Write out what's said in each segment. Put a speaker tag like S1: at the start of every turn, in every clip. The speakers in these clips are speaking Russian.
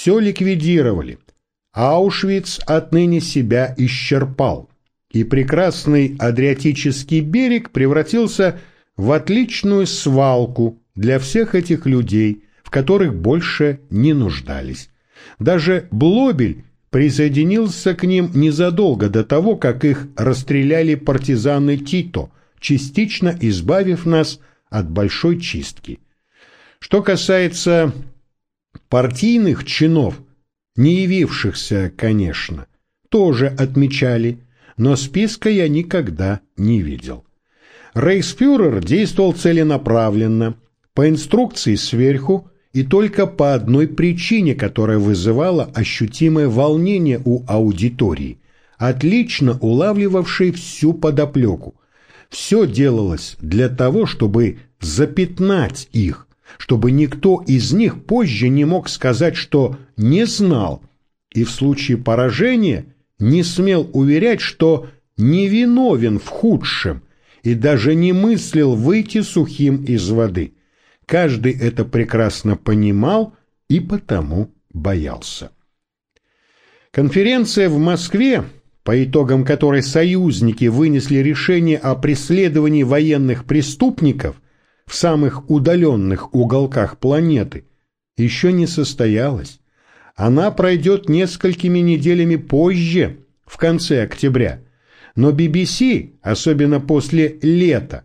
S1: все ликвидировали. Аушвиц отныне себя исчерпал, и прекрасный Адриатический берег превратился в отличную свалку для всех этих людей, в которых больше не нуждались. Даже Блобель присоединился к ним незадолго до того, как их расстреляли партизаны Тито, частично избавив нас от большой чистки. Что касается партийных чинов, не явившихся, конечно, тоже отмечали, но списка я никогда не видел. Рейхспюрер действовал целенаправленно, по инструкции сверху и только по одной причине, которая вызывала ощутимое волнение у аудитории, отлично улавливавшей всю подоплеку. Все делалось для того, чтобы запятнать их, чтобы никто из них позже не мог сказать, что не знал, и в случае поражения не смел уверять, что невиновен в худшем и даже не мыслил выйти сухим из воды. Каждый это прекрасно понимал и потому боялся. Конференция в Москве, по итогам которой союзники вынесли решение о преследовании военных преступников в самых удаленных уголках планеты, еще не состоялась. Она пройдет несколькими неделями позже, в конце октября. Но BBC, особенно после лета,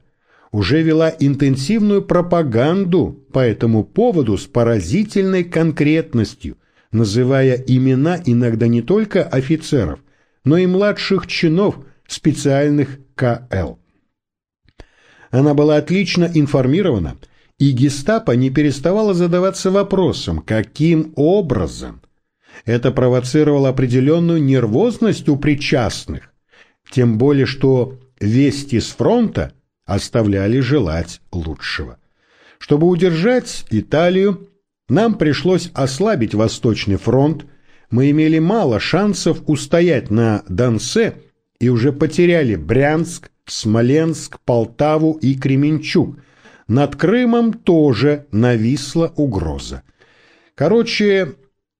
S1: уже вела интенсивную пропаганду по этому поводу с поразительной конкретностью, называя имена иногда не только офицеров, но и младших чинов специальных КЛ. Она была отлично информирована, и гестапо не переставало задаваться вопросом, каким образом. Это провоцировало определенную нервозность у причастных, тем более что вести с фронта – оставляли желать лучшего. Чтобы удержать Италию, нам пришлось ослабить Восточный фронт, мы имели мало шансов устоять на Донце и уже потеряли Брянск, Смоленск, Полтаву и Кременчуг. Над Крымом тоже нависла угроза. Короче,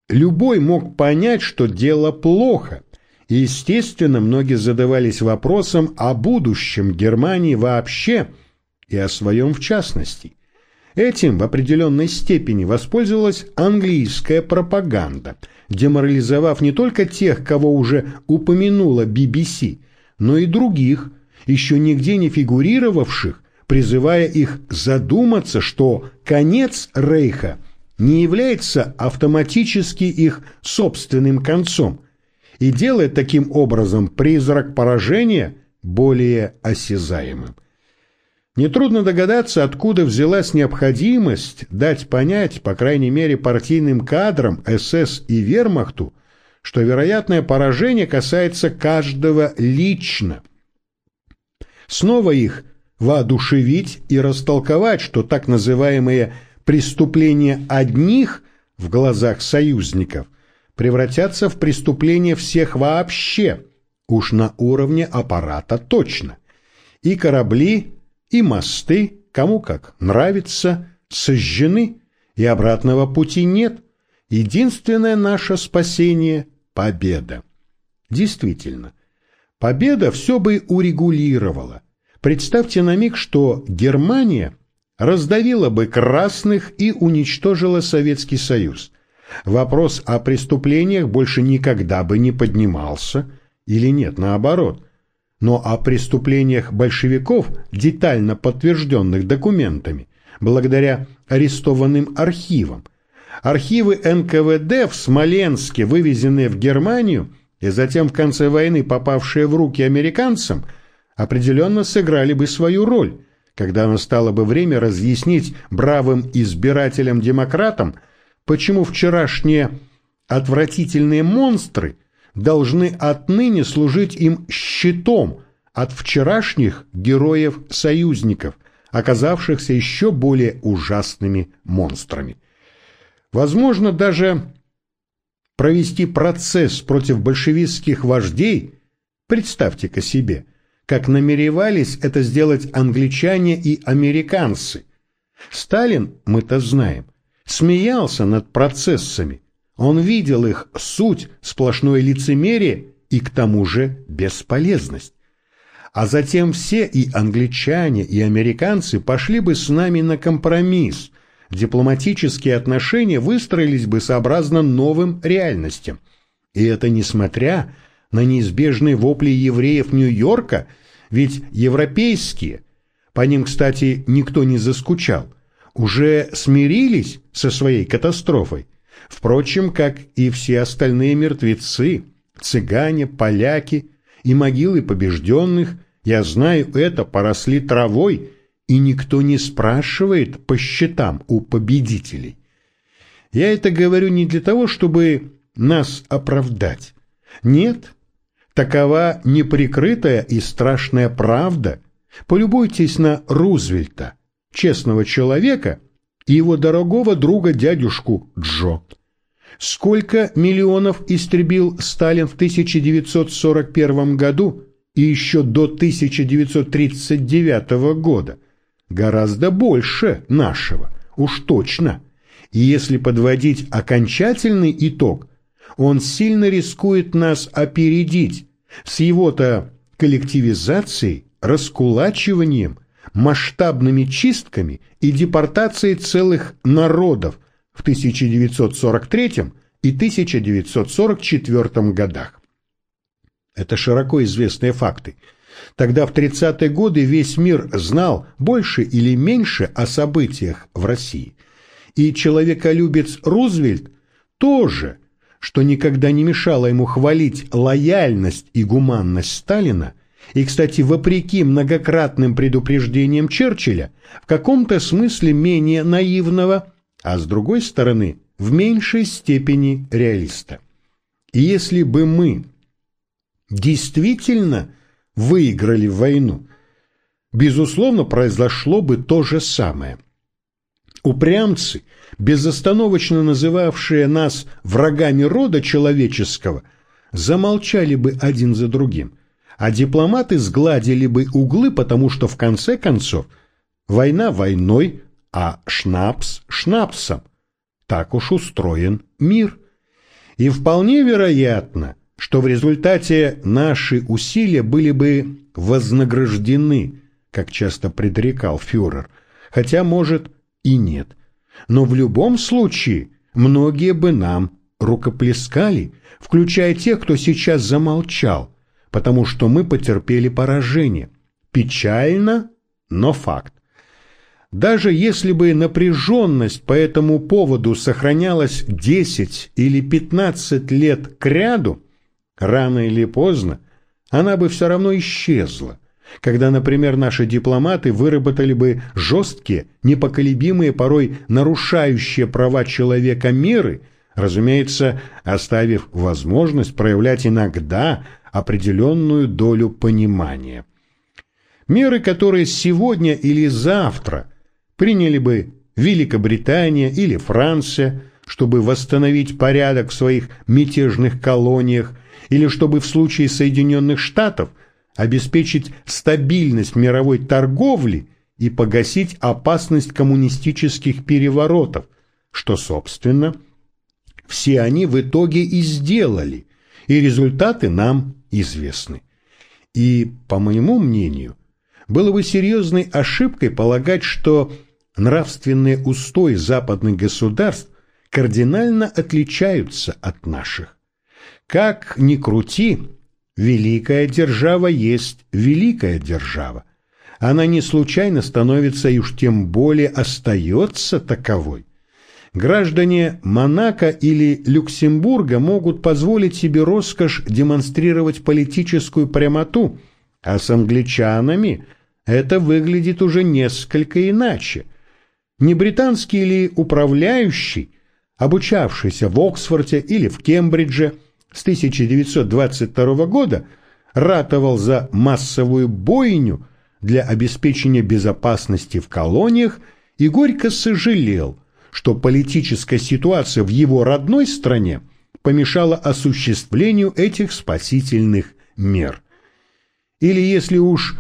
S1: любой мог понять, что дело плохо, естественно, многие задавались вопросом о будущем Германии вообще и о своем в частности. Этим в определенной степени воспользовалась английская пропаганда, деморализовав не только тех, кого уже упомянула BBC, но и других, еще нигде не фигурировавших, призывая их задуматься, что конец Рейха не является автоматически их собственным концом, и делает таким образом призрак поражения более осязаемым. Нетрудно догадаться, откуда взялась необходимость дать понять, по крайней мере, партийным кадрам СС и Вермахту, что вероятное поражение касается каждого лично. Снова их воодушевить и растолковать, что так называемые преступления одних в глазах союзников превратятся в преступление всех вообще, уж на уровне аппарата точно. И корабли, и мосты, кому как нравится, сожжены, и обратного пути нет. Единственное наше спасение – победа. Действительно, победа все бы урегулировала. Представьте на миг, что Германия раздавила бы красных и уничтожила Советский Союз. Вопрос о преступлениях больше никогда бы не поднимался, или нет, наоборот. Но о преступлениях большевиков, детально подтвержденных документами, благодаря арестованным архивам, архивы НКВД в Смоленске, вывезенные в Германию и затем в конце войны попавшие в руки американцам, определенно сыграли бы свою роль, когда настало бы время разъяснить бравым избирателям-демократам, почему вчерашние отвратительные монстры должны отныне служить им щитом от вчерашних героев-союзников, оказавшихся еще более ужасными монстрами. Возможно, даже провести процесс против большевистских вождей, представьте-ка себе, как намеревались это сделать англичане и американцы. Сталин, мы-то знаем, смеялся над процессами, Он видел их суть, сплошное лицемерие и к тому же бесполезность. А затем все и англичане, и американцы пошли бы с нами на компромисс. Дипломатические отношения выстроились бы сообразно новым реальностям. И это несмотря на неизбежные вопли евреев Нью-Йорка, ведь европейские, по ним, кстати, никто не заскучал, уже смирились со своей катастрофой. Впрочем, как и все остальные мертвецы, цыгане, поляки и могилы побежденных, я знаю это, поросли травой, и никто не спрашивает по счетам у победителей. Я это говорю не для того, чтобы нас оправдать. Нет, такова неприкрытая и страшная правда. Полюбуйтесь на Рузвельта, честного человека, и его дорогого друга дядюшку Джо. Сколько миллионов истребил Сталин в 1941 году и еще до 1939 года? Гораздо больше нашего, уж точно. И если подводить окончательный итог, он сильно рискует нас опередить с его-то коллективизацией, раскулачиванием, масштабными чистками и депортацией целых народов, в 1943 и 1944 годах. Это широко известные факты. Тогда в 30-е годы весь мир знал больше или меньше о событиях в России. И человеколюбец Рузвельт тоже, что никогда не мешало ему хвалить лояльность и гуманность Сталина, и, кстати, вопреки многократным предупреждениям Черчилля, в каком-то смысле менее наивного – а с другой стороны в меньшей степени реалиста. И если бы мы действительно выиграли войну, безусловно, произошло бы то же самое. Упрямцы, безостановочно называвшие нас врагами рода человеческого, замолчали бы один за другим, а дипломаты сгладили бы углы, потому что в конце концов война войной, а шнапс шнапсом. Так уж устроен мир. И вполне вероятно, что в результате наши усилия были бы вознаграждены, как часто предрекал фюрер, хотя, может, и нет. Но в любом случае многие бы нам рукоплескали, включая тех, кто сейчас замолчал, потому что мы потерпели поражение. Печально, но факт. Даже если бы напряженность по этому поводу сохранялась 10 или 15 лет кряду, рано или поздно она бы все равно исчезла, когда, например, наши дипломаты выработали бы жесткие, непоколебимые, порой нарушающие права человека меры, разумеется, оставив возможность проявлять иногда определенную долю понимания. Меры, которые сегодня или завтра – приняли бы Великобритания или Франция, чтобы восстановить порядок в своих мятежных колониях, или чтобы в случае Соединенных Штатов обеспечить стабильность мировой торговли и погасить опасность коммунистических переворотов, что, собственно, все они в итоге и сделали, и результаты нам известны. И, по моему мнению, было бы серьезной ошибкой полагать, что нравственные устои западных государств кардинально отличаются от наших. Как ни крути, великая держава есть великая держава. Она не случайно становится и уж тем более остается таковой. Граждане Монако или Люксембурга могут позволить себе роскошь демонстрировать политическую прямоту, а с англичанами это выглядит уже несколько иначе – не британский ли управляющий, обучавшийся в Оксфорде или в Кембридже с 1922 года, ратовал за массовую бойню для обеспечения безопасности в колониях и горько сожалел, что политическая ситуация в его родной стране помешала осуществлению этих спасительных мер. Или если уж,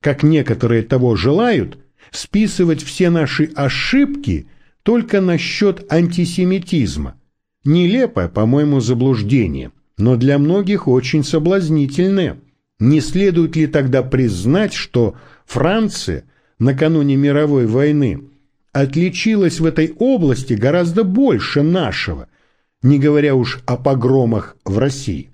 S1: как некоторые того желают, списывать все наши ошибки только насчет антисемитизма. Нелепое, по-моему, заблуждение, но для многих очень соблазнительное. Не следует ли тогда признать, что Франция накануне мировой войны отличилась в этой области гораздо больше нашего, не говоря уж о погромах в России?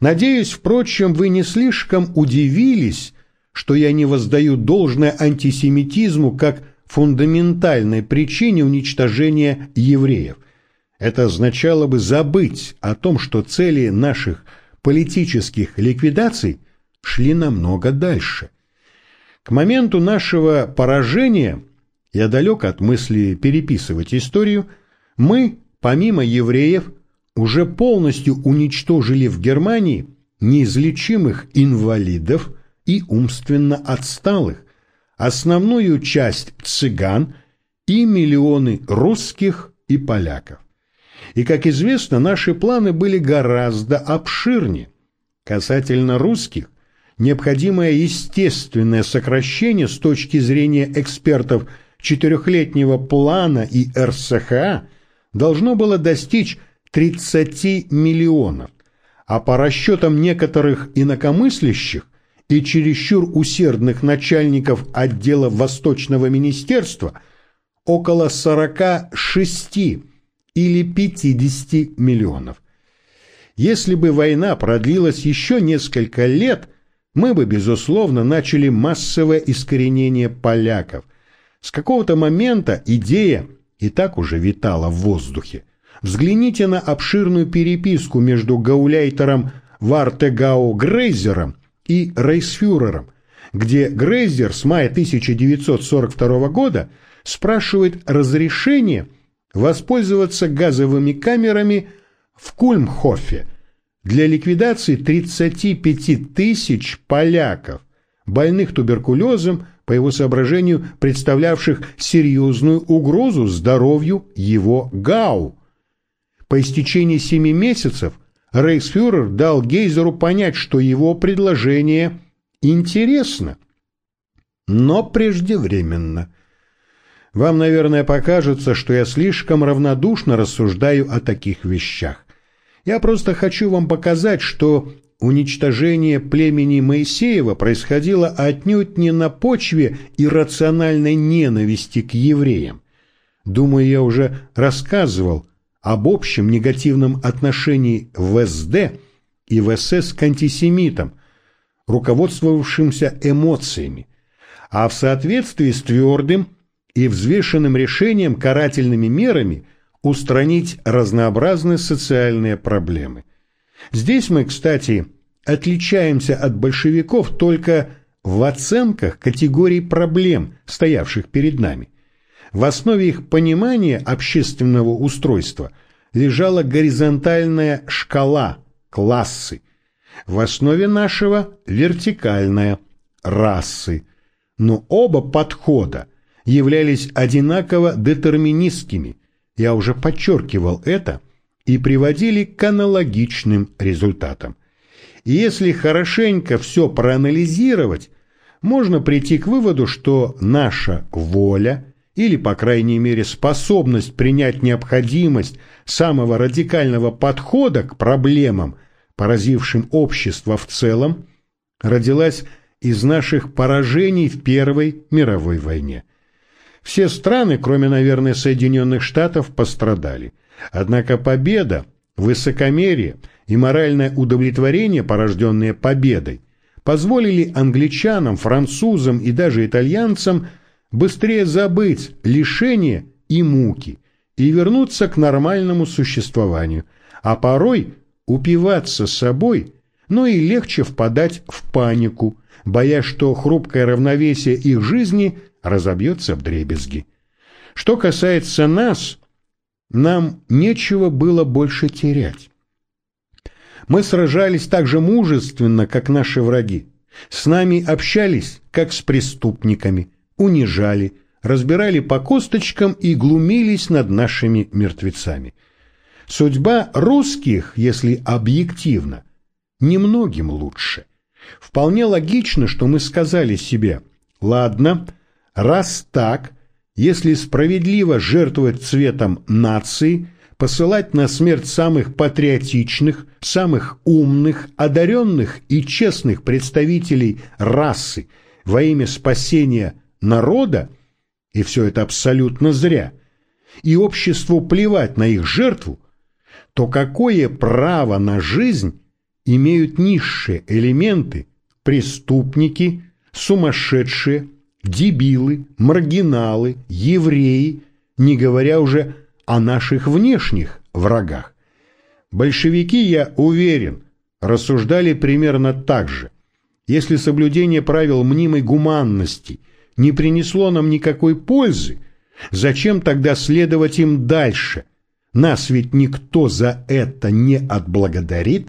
S1: Надеюсь, впрочем, вы не слишком удивились, что я не воздаю должное антисемитизму как фундаментальной причине уничтожения евреев. Это означало бы забыть о том, что цели наших политических ликвидаций шли намного дальше. К моменту нашего поражения, я далек от мысли переписывать историю, мы, помимо евреев, уже полностью уничтожили в Германии неизлечимых инвалидов и умственно отсталых, основную часть цыган и миллионы русских и поляков. И, как известно, наши планы были гораздо обширнее. Касательно русских, необходимое естественное сокращение с точки зрения экспертов четырехлетнего плана и РСХА должно было достичь 30 миллионов, а по расчетам некоторых инакомыслящих и чересчур усердных начальников отдела Восточного министерства около 46 или 50 миллионов. Если бы война продлилась еще несколько лет, мы бы, безусловно, начали массовое искоренение поляков. С какого-то момента идея и так уже витала в воздухе. Взгляните на обширную переписку между гауляйтером Вартегау Грейзером и Рейсфюрером, где Грейзер с мая 1942 года спрашивает разрешение воспользоваться газовыми камерами в Кульмхофе для ликвидации 35 тысяч поляков, больных туберкулезом, по его соображению, представлявших серьезную угрозу здоровью его ГАУ. По истечении семи месяцев Рейхсфюрер дал Гейзеру понять, что его предложение интересно, но преждевременно. Вам, наверное, покажется, что я слишком равнодушно рассуждаю о таких вещах. Я просто хочу вам показать, что уничтожение племени Моисеева происходило отнюдь не на почве иррациональной ненависти к евреям. Думаю, я уже рассказывал об общем негативном отношении в СД и в СС к антисемитам, руководствовавшимся эмоциями, а в соответствии с твердым и взвешенным решением карательными мерами устранить разнообразные социальные проблемы. Здесь мы, кстати, отличаемся от большевиков только в оценках категорий проблем, стоявших перед нами. В основе их понимания общественного устройства лежала горизонтальная шкала, классы. В основе нашего вертикальная, расы. Но оба подхода являлись одинаково детерминистскими, я уже подчеркивал это, и приводили к аналогичным результатам. Если хорошенько все проанализировать, можно прийти к выводу, что наша воля – или, по крайней мере, способность принять необходимость самого радикального подхода к проблемам, поразившим общество в целом, родилась из наших поражений в Первой мировой войне. Все страны, кроме, наверное, Соединенных Штатов, пострадали. Однако победа, высокомерие и моральное удовлетворение, порожденные победой, позволили англичанам, французам и даже итальянцам – быстрее забыть лишение и муки и вернуться к нормальному существованию, а порой упиваться собой, но и легче впадать в панику, боясь, что хрупкое равновесие их жизни разобьется в дребезги. Что касается нас, нам нечего было больше терять. Мы сражались так же мужественно, как наши враги. С нами общались, как с преступниками унижали, разбирали по косточкам и глумились над нашими мертвецами. Судьба русских, если объективно, немногим лучше. Вполне логично, что мы сказали себе, ладно, раз так, если справедливо жертвовать цветом нации, посылать на смерть самых патриотичных, самых умных, одаренных и честных представителей расы во имя спасения народа, и все это абсолютно зря, и обществу плевать на их жертву, то какое право на жизнь имеют низшие элементы, преступники, сумасшедшие, дебилы, маргиналы, евреи, не говоря уже о наших внешних врагах. Большевики, я уверен, рассуждали примерно так же. Если соблюдение правил мнимой гуманности не принесло нам никакой пользы, зачем тогда следовать им дальше? Нас ведь никто за это не отблагодарит.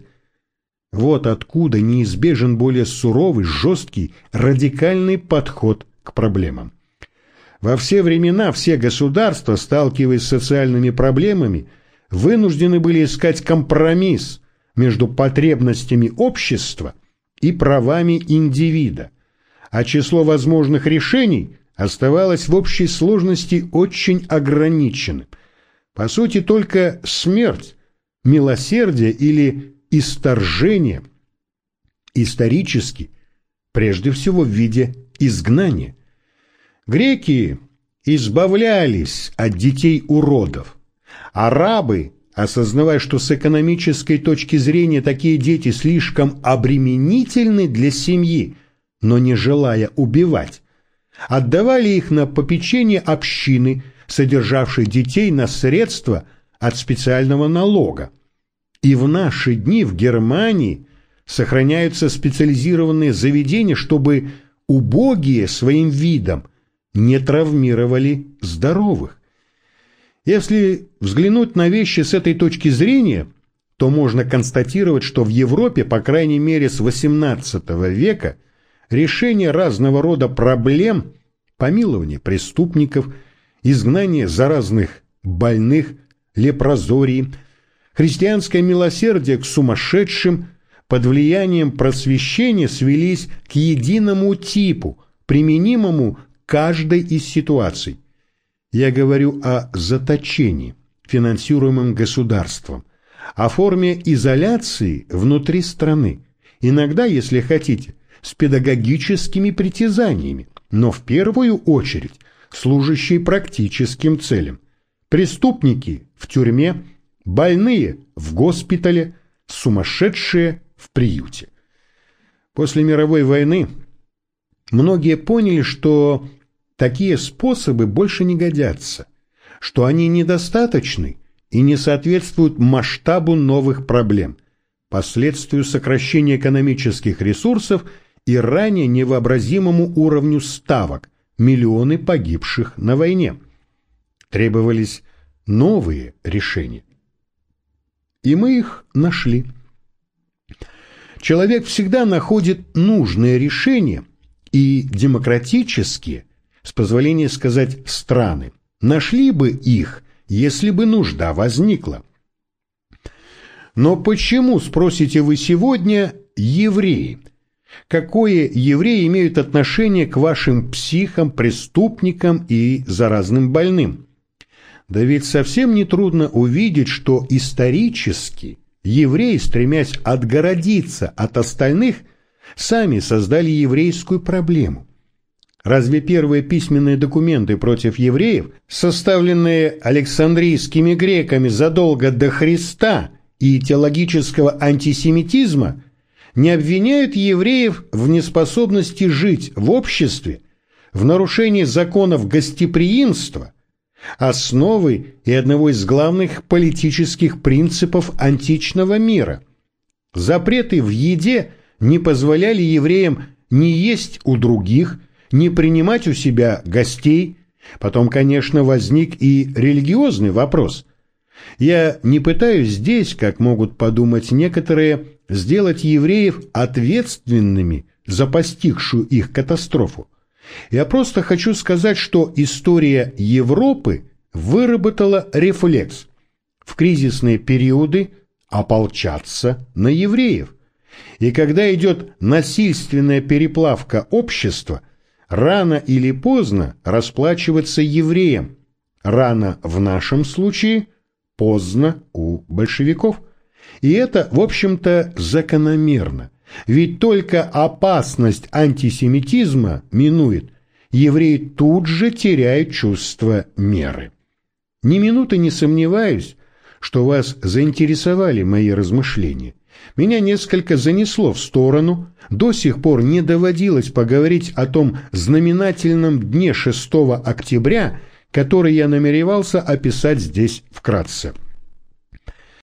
S1: Вот откуда неизбежен более суровый, жесткий, радикальный подход к проблемам. Во все времена все государства, сталкиваясь с социальными проблемами, вынуждены были искать компромисс между потребностями общества и правами индивида, а число возможных решений оставалось в общей сложности очень ограниченным. По сути, только смерть, милосердие или исторжение исторически, прежде всего в виде изгнания. Греки избавлялись от детей-уродов. Арабы, осознавая, что с экономической точки зрения такие дети слишком обременительны для семьи, но не желая убивать, отдавали их на попечение общины, содержавшей детей на средства от специального налога. И в наши дни в Германии сохраняются специализированные заведения, чтобы убогие своим видом – не травмировали здоровых. Если взглянуть на вещи с этой точки зрения, то можно констатировать, что в Европе, по крайней мере с XVIII века, решение разного рода проблем, помилование преступников, изгнание заразных больных, лепрозории, христианское милосердие к сумасшедшим под влиянием просвещения свелись к единому типу, применимому каждой из ситуаций. Я говорю о заточении, финансируемом государством, о форме изоляции внутри страны, иногда, если хотите, с педагогическими притязаниями, но в первую очередь служащие практическим целям. Преступники в тюрьме, больные в госпитале, сумасшедшие в приюте. После мировой войны многие поняли, что такие способы больше не годятся, что они недостаточны и не соответствуют масштабу новых проблем, последствию сокращения экономических ресурсов и ранее невообразимому уровню ставок, миллионы погибших на войне. Требовались новые решения. И мы их нашли. Человек всегда находит нужное решение, и демократические с позволения сказать страны, нашли бы их, если бы нужда возникла. Но почему, спросите вы сегодня, евреи? Какое евреи имеют отношение к вашим психам, преступникам и заразным больным? Да ведь совсем нетрудно увидеть, что исторически евреи, стремясь отгородиться от остальных, сами создали еврейскую проблему. Разве первые письменные документы против евреев, составленные Александрийскими греками задолго до Христа и теологического антисемитизма, не обвиняют евреев в неспособности жить в обществе, в нарушении законов гостеприимства, основы и одного из главных политических принципов античного мира. Запреты в еде не позволяли евреям не есть у других, не принимать у себя гостей. Потом, конечно, возник и религиозный вопрос. Я не пытаюсь здесь, как могут подумать некоторые, сделать евреев ответственными за постигшую их катастрофу. Я просто хочу сказать, что история Европы выработала рефлекс в кризисные периоды ополчаться на евреев. И когда идет насильственная переплавка общества, рано или поздно расплачиваться евреям, рано в нашем случае, поздно у большевиков. И это, в общем-то, закономерно. Ведь только опасность антисемитизма минует, евреи тут же теряют чувство меры. Ни минуты не сомневаюсь, что вас заинтересовали мои размышления. Меня несколько занесло в сторону, до сих пор не доводилось поговорить о том знаменательном дне 6 октября, который я намеревался описать здесь вкратце.